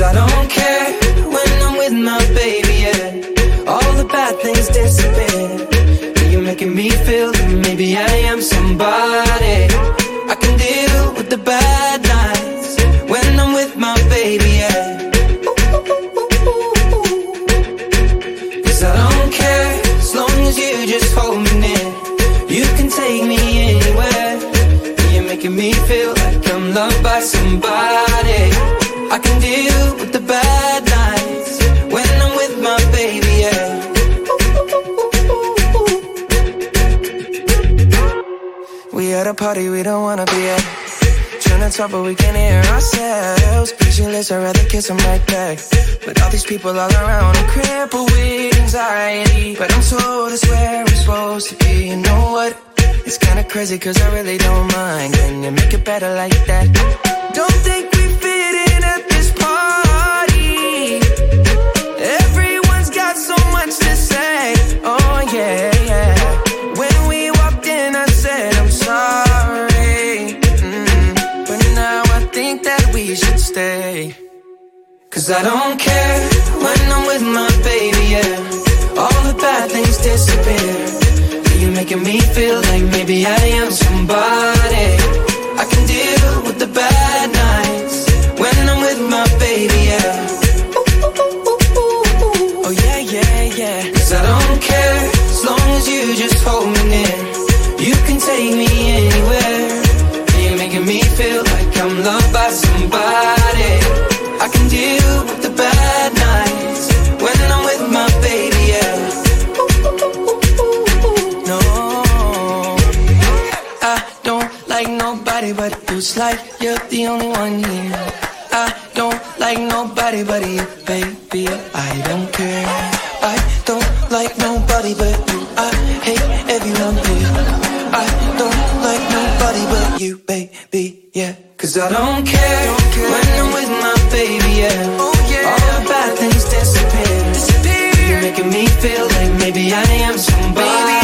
Cause I don't care when I'm with my baby, yeah. All the bad things disappear. You're making me feel that maybe I am somebody. I can deal with the bad nights when I'm with my baby, yeah. Cause I don't care as long as you just hold me near. You can take me anywhere. You're making me feel like I'm loved by somebody. I can deal with the bad nights when I'm with my baby, yeah. We at a party we don't wanna be at. Trying to talk, but we can't hear ourselves. Pictureless, I'd rather kiss them right back. But all these people all around, I'm crippled with anxiety. But I'm told it's where I'm supposed to be. You know what? It's kinda crazy, cause I really don't mind. Can you make it better like that? Don't think Cause I don't care when I'm with my baby, yeah. All the bad things disappear. You're making me feel like maybe I am somebody. I can deal with the bad nights when I'm with my baby, yeah. Oh yeah, yeah, yeah. Cause I don't care as long as you just hold me near. You can take me anywhere. You're making me feel like I'm loved by somebody. I can deal with the bad nights when I'm with my baby, yeah. No, I don't like nobody but you. It's like you're the only one here. I don't like nobody but you, baby. I don't care. You, baby. Yeah. Cause I don't care, when I'm with my baby, oh, yeah. All the bad things disappear. You're making me feel like maybe I am somebody.